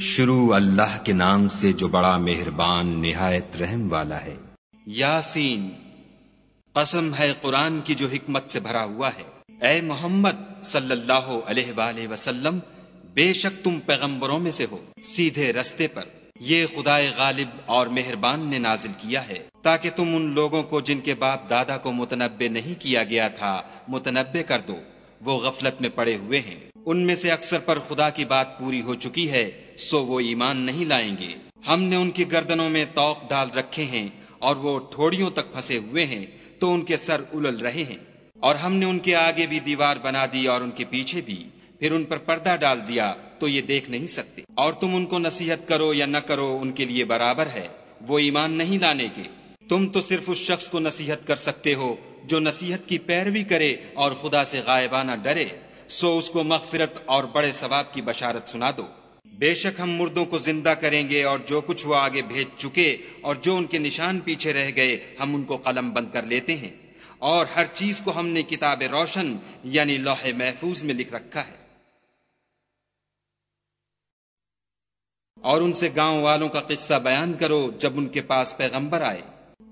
شروع اللہ کے نام سے جو بڑا مہربان نہایت رحم والا ہے۔ یاسین، قسم ہے قرآن کی جو حکمت سے بھرا ہوا ہے۔ اے محمد صلی اللہ علیہ وآلہ وسلم، بے شک تم پیغمبروں میں سے ہو، سیدھے رستے پر۔ یہ خدائے غالب اور مہربان نے نازل کیا ہے۔ تاکہ تم ان لوگوں کو جن کے باپ دادا کو متنبع نہیں کیا گیا تھا، متنبع کر دو۔ وہ غفلت میں پڑے ہوئے ہیں۔ ان میں سے اکثر پر خدا کی بات پوری ہو چکی ہے۔ سو وہ ایمان نہیں لائیں گے۔ ہم نے ان کی گردنوں میں توق ڈال رکھے ہیں اور وہ ٹھوڑیوں تک پھنسے ہوئے ہیں تو ان کے سر الل رہے ہیں۔ اور ہم نے ان کے آگے بھی دیوار بنا دی اور ان کے پیچھے بھی۔ پھر ان پر پردہ ڈال دیا تو یہ دیکھ نہیں سکتے۔ اور تم ان کو نصیحت کرو یا نہ کرو ان کے لیے برابر ہے۔ وہ ایمان نہیں لانے کے۔ تم تو صرف اس شخص کو نصیحت کر سکتے ہو جو نصیحت کی پیروی کرے اور خدا سے غائبانہ ڈرے۔ سو اس کو مغفرت اور بڑے ثواب کی بشارت سنا دو۔ بے شک ہم مردوں کو زندہ کریں گے اور جو کچھ وہ آگے بھیج چکے اور جو ان کے نشان پیچھے رہ گئے، ہم ان کو قلم بند کر لیتے ہیں۔ اور ہر چیز کو ہم نے کتاب روشن یعنی لوح محفوظ میں لکھ رکھا ہے۔ اور ان سے گاؤں والوں کا قصہ بیان کرو جب ان کے پاس پیغمبر آئے۔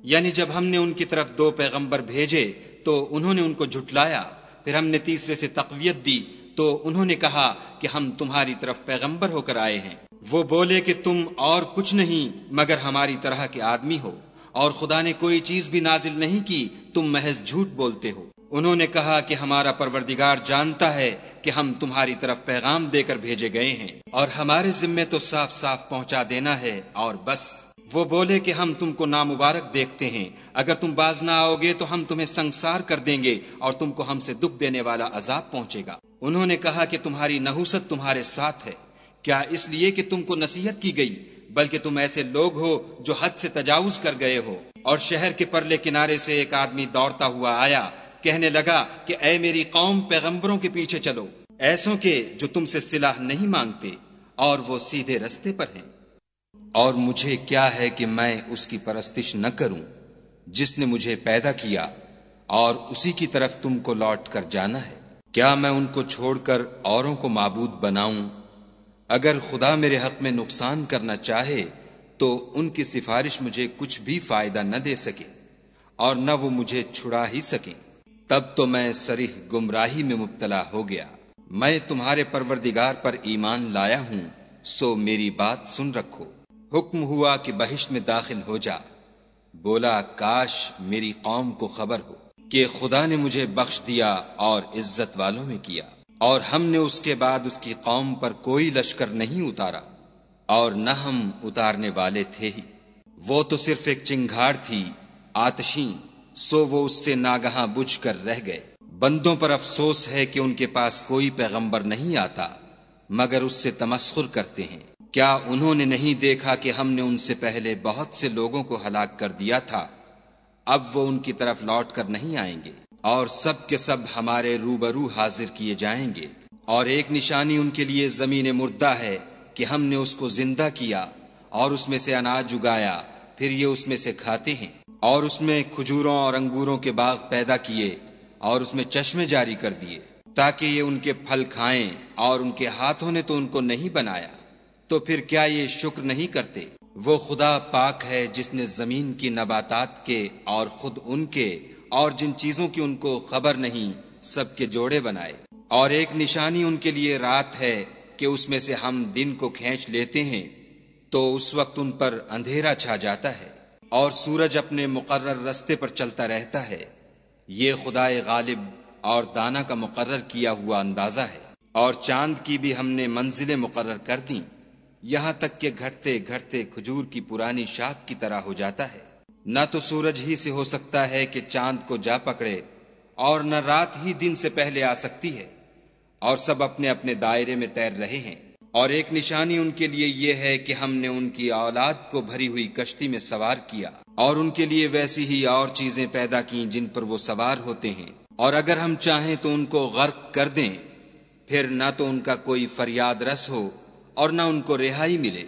یعنی جب ہم نے ان کی طرف دو پیغمبر بھیجے تو انہوں نے ان کو جھٹلایا۔ پھر ہم نے تیسرے سے تقویت دی۔ تو انہوں نے کہا کہ ہم تمہاری طرف پیغمبر ہو کر آئے ہیں۔ وہ بولے کہ تم اور کچھ نہیں، مگر ہماری طرح کے آدمی ہو۔ اور خدا نے کوئی چیز بھی نازل نہیں کی، تم محض جھوٹ بولتے ہو۔ انہوں نے کہا کہ ہمارا پروردگار جانتا ہے کہ ہم تمہاری طرف پیغام دے کر بھیجے گئے ہیں، اور ہمارے ذمے تو صاف صاف پہنچا دینا ہے، اور بس۔ وہ بولے کہ ہم تم کو نامبارک دیکھتے ہیں۔ اگر تم باز نہ آؤ گے تو ہم تمہیں سنسار کر دیں گے، اور تم کو ہم سے دکھ دینے والا عذاب پہنچے گا۔ انہوں نے کہا کہ تمہاری نحوست تمہارے ساتھ ہے۔ کیا اس لیے کہ تم کو نصیحت کی گئی، بلکہ تم ایسے لوگ ہو جو حد سے تجاوز کر گئے ہو۔ اور شہر کے پرلے کنارے سے ایک آدمی دوڑتا ہوا آیا، کہنے لگا کہ اے میری قوم، پیغمبروں کے پیچھے چلو۔ ایسوں کے جو تم سے صلاح نہیں مانگتے، اور وہ سیدھے رستے پر ہیں۔ اور مجھے کیا ہے کہ میں اس کی پرستش نہ کروں، جس نے مجھے پیدا کیا، اور اسی کی طرف تم کو لوٹ کر جانا ہے؟ کیا میں ان کو چھوڑ کر اوروں کو معبود بناؤں؟ اگر خدا میرے حق میں نقصان کرنا چاہے، تو ان کی سفارش مجھے کچھ بھی فائدہ نہ دے سکے اور نہ وہ مجھے چھڑا ہی سکیں۔ تب تو میں سریح گمراہی میں مبتلا ہو گیا۔ میں تمہارے پروردگار پر ایمان لایا ہوں، سو میری بات سن رکھو۔ حکم ہوا کہ بہشت میں داخل ہو جا۔ بولا، کاش میری قوم کو خبر ہو۔ کہ خدا نے مجھے بخش دیا اور عزت والوں میں کیا۔ اور ہم نے اس کے بعد اس کی قوم پر کوئی لشکر نہیں اتارا، اور نہ ہم اتارنے والے تھے ہی۔ وہ تو صرف ایک چنگھاڑ تھی، آتشیں، سو وہ اس سے ناگہاں بجھ کر رہ گئے۔ بندوں پر افسوس ہے کہ ان کے پاس کوئی پیغمبر نہیں آتا، مگر اس سے تمسخر کرتے ہیں۔ کیا انہوں نے نہیں دیکھا کہ ہم نے ان سے پہلے بہت سے لوگوں کو ہلاک کر دیا تھا؟ اب وہ ان کی طرف لوٹ کر نہیں آئیں گے اور سب کے سب ہمارے روبرو حاضر کیے جائیں گے اور ایک نشانی ان کے لیے زمین مردہ ہے کہ ہم نے اس کو زندہ کیا اور اس میں سے اناج اگایا، پھر یہ اس میں سے کھاتے ہیں اور اس میں کھجوروں اور انگوروں کے باغ پیدا کیے اور اس میں چشمے جاری کر دیے تاکہ یہ ان کے پھل کھائیں اور ان کے ہاتھوں نے تو ان کو نہیں بنایا، تو پھر کیا یہ شکر نہیں کرتے؟ وہ خدا پاک ہے جس نے زمین کی نباتات کے اور خود ان کے اور جن چیزوں کی ان کو خبر نہیں، سب کے جوڑے بنائے۔ اور ایک نشانی ان کے لیے رات ہے کہ اس میں سے ہم دن کو کھینچ لیتے ہیں، تو اس وقت ان پر اندھیرا چھا جاتا ہے۔ اور سورج اپنے مقرر رستے پر چلتا رہتا ہے۔ یہ خدا غالب اور دانا کا مقرر کیا ہوا اندازہ ہے۔ اور چاند کی بھی ہم نے منزلیں مقرر کر دیں۔ یہاں تک کہ گھٹتے گھٹتے کھجور کی پرانی شاخ کی طرح ہو جاتا ہے۔ نہ تو سورج ہی سے ہو سکتا ہے کہ چاند کو جا پکڑے اور نہ رات ہی دن سے پہلے آ سکتی ہے۔ اور سب اپنے اپنے دائرے میں تیر رہے ہیں۔ اور ایک نشانی ان کے لیے یہ ہے کہ ہم نے ان کی اولاد کو بھری ہوئی کشتی میں سوار کیا۔ اور ان کے لیے ویسی ہی اور چیزیں پیدا کی جن پر وہ سوار ہوتے ہیں۔ اور اگر ہم چاہیں تو ان کو غرق کر دیں۔ پھر نہ تو ان کا کوئی فریاد رس ہو اور نہ ان کو رہائی ملے۔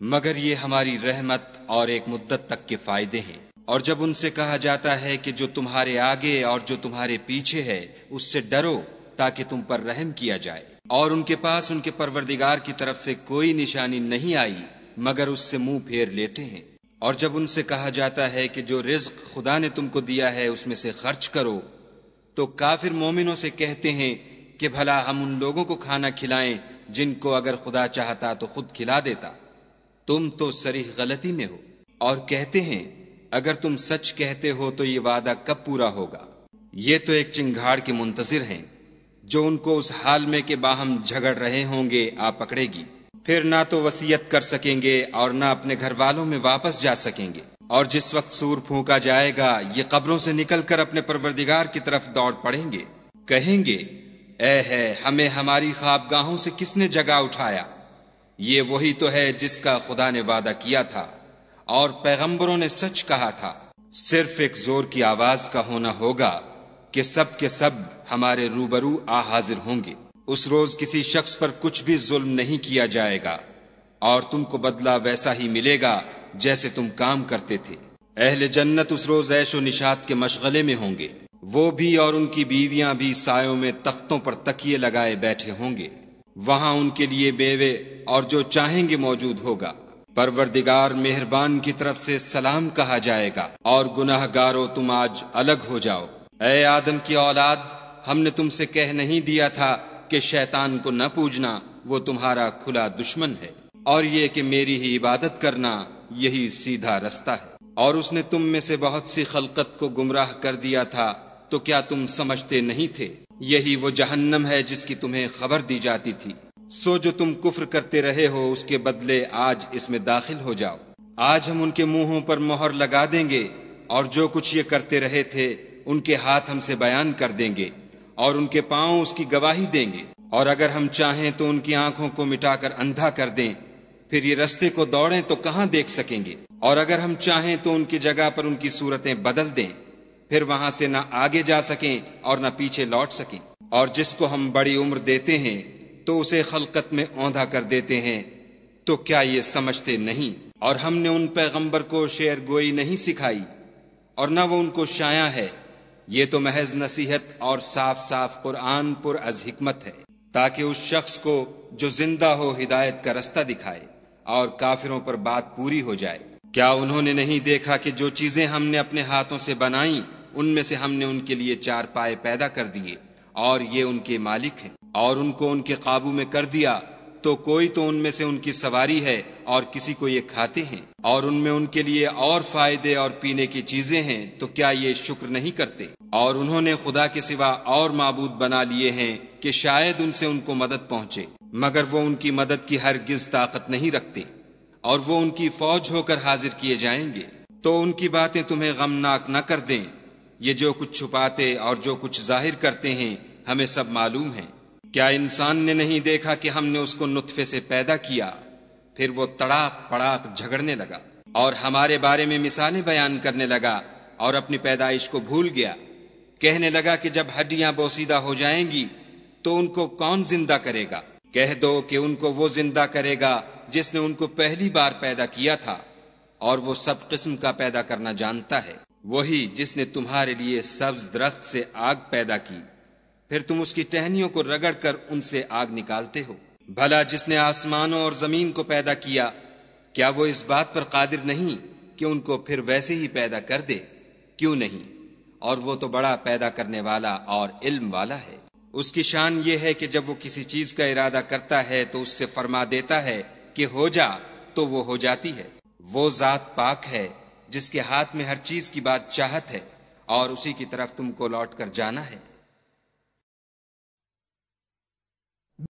مگر یہ ہماری رحمت اور ایک مدت تک کے فائدے ہیں۔ اور جب ان سے کہا جاتا ہے کہ جو تمہارے آگے اور جو تمہارے پیچھے ہے، اس سے ڈرو تاکہ تم پر رحم کیا جائے۔ اور ان کے پاس ان کے پروردگار کی طرف سے کوئی نشانی نہیں آئی، مگر اس سے منہ پھیر لیتے ہیں۔ اور جب ان سے کہا جاتا ہے کہ جو رزق خدا نے تم کو دیا ہے، اس میں سے خرچ کرو، تو کافر مومنوں سے کہتے ہیں کہ بھلا ہم ان لوگوں کو کھانا کھلائیں جن کو اگر خدا چاہتا تو خود کھلا دیتا۔ تم تو سریح غلطی میں ہو۔ اور کہتے ہیں، اگر تم سچ کہتے ہو تو یہ وعدہ کب پورا ہوگا؟ یہ تو ایک چنگھاڑ کے منتظر ہیں۔ جو ان کو اس حال میں کہ باہم جھگڑ رہے ہوں گے، آ پکڑے گی۔ پھر نہ تو وسیعت کر سکیں گے اور نہ اپنے گھر والوں میں واپس جا سکیں گے۔ اور جس وقت سور پھونکا جائے گا، یہ قبروں سے نکل کر اپنے پروردگار کی طرف دوڑ پڑیں گے۔ کہیں گے اے ہے، ہمیں ہماری خوابگاہوں سے کس نے جگہ اٹھایا؟ یہ وہی تو ہے جس کا خدا نے وعدہ کیا تھا اور پیغمبروں نے سچ کہا تھا۔ صرف ایک زور کی آواز کا ہونا ہوگا کہ سب کے سب ہمارے روبرو آ حاضر ہوں گے۔ اس روز کسی شخص پر کچھ بھی ظلم نہیں کیا جائے گا اور تم کو بدلہ ویسا ہی ملے گا جیسے تم کام کرتے تھے۔ اہل جنت اس روز عیش و نشات کے مشغلے میں ہوں گے۔ وہ بھی اور ان کی بیویاں بھی سایوں میں تختوں پر تکیے لگائے بیٹھے ہوں گے۔ وہاں ان کے لیے بیوے اور جو چاہیں گے موجود ہوگا۔ پروردگار مہربان کی طرف سے سلام کہا جائے گا اور گناہ گارو تم آج الگ ہو جاؤ۔ اے آدم کی اولاد، ہم نے تم سے کہہ نہیں دیا تھا کہ شیطان کو نہ پوجنا، وہ تمہارا کھلا دشمن ہے۔ اور یہ کہ میری ہی عبادت کرنا یہی سیدھا رستہ ہے۔ اور اس نے تم میں سے بہت سی خلقت کو گمراہ کر دیا تھا۔ تو کیا تم سمجھتے نہیں تھے؟ یہی وہ جہنم ہے جس کی تمہیں خبر دی جاتی تھی۔ سو جو تم کفر کرتے رہے ہو، اس کے بدلے آج اس میں داخل ہو جاؤ۔ آج ہم ان کے منہوں پر مہر لگا دیں گے، اور جو کچھ یہ کرتے رہے تھے، ان کے ہاتھ ہم سے بیان کر دیں گے، اور ان کے پاؤں اس کی گواہی دیں گے۔ اور اگر ہم چاہیں تو ان کی آنکھوں کو مٹا کر اندھا کر دیں، پھر یہ رستے کو دوڑیں تو کہاں دیکھ سکیں گے؟ اور اگر ہم چاہیں تو ان کی جگہ پر ان کی صورتیں بدل دیں۔ پھر وہاں سے نہ آگے جا سکیں اور نہ پیچھے لوٹ سکیں۔ اور جس کو ہم بڑی عمر دیتے ہیں، تو اسے خلقت میں اوندھا کر دیتے ہیں۔ تو کیا یہ سمجھتے نہیں؟ اور ہم نے ان پیغمبر کو شعر گوئی نہیں سکھائی، اور نہ وہ ان کو شایا ہے۔ یہ تو محض نصیحت اور صاف صاف قرآن پر از حکمت ہے، تاکہ اس شخص کو جو زندہ ہو ہدایت کا رستہ دکھائے اور کافروں پر بات پوری ہو جائے۔ کیا انہوں نے نہیں دیکھا کہ جو چیزیں ہم نے اپنے ہاتھوں سے بنائیں ان میں سے ہم نے ان کے لیے چار پائے پیدا کر دیے اور یہ ان کے مالک ہیں۔ اور ان کو ان کے قابو میں کر دیا تو کوئی تو ان میں سے ان کی سواری ہے اور کسی کو یہ کھاتے ہیں۔ اور ان میں ان کے لیے اور فائدے اور پینے کی چیزیں ہیں تو کیا یہ شکر نہیں کرتے؟ اور انہوں نے خدا کے سوا اور معبود بنا لیے ہیں کہ شاید ان سے ان کو مدد پہنچے، مگر وہ ان کی مدد کی ہرگز طاقت نہیں رکھتے۔ اور وہ ان کی فوج ہو کر حاضر کیے جائیں گے۔ تو ان کی باتیں تمہیں غمناک نہ کر دیں۔ یہ جو کچھ چھپاتے اور جو کچھ ظاہر کرتے ہیں، ہمیں سب معلوم ہے کیا انسان نے نہیں دیکھا کہ ہم نے اس کو نطفے سے پیدا کیا؟ پھر وہ تڑاک پڑاک جھگڑنے لگا اور ہمارے بارے میں مثالیں بیان کرنے لگا اور اپنی پیدائش کو بھول گیا۔ کہنے لگا کہ جب ہڈیاں بوسیدہ ہو جائیں گی، تو ان کو کون زندہ کرے گا؟ کہہ دو کہ ان کو وہ زندہ کرے گا جس نے ان کو پہلی بار پیدا کیا تھا اور وہ سب قسم کا پیدا کرنا جانتا ہے۔ وہی جس نے تمہارے لیے سبز درخت سے آگ پیدا کی۔ پھر تم اس کی ٹہنیوں کو رگڑ کر ان سے آگ نکالتے ہو۔ بھلا جس نے آسمانوں اور زمین کو پیدا کیا کیا وہ اس بات پر قادر نہیں کہ ان کو پھر ویسے ہی پیدا کر دے؟ کیوں نہیں؟ اور وہ تو بڑا پیدا کرنے والا اور علم والا ہے۔ اس کی شان یہ ہے کہ جب وہ کسی چیز کا ارادہ کرتا ہے تو اس سے فرما دیتا ہے کہ ہو جا تو وہ ہو جاتی ہے۔ وہ ذات پاک ہے۔ جس کے ہاتھ میں ہر چیز کی بات چاہت ہے اور اسی کی طرف تم کو لوٹ کر جانا ہے۔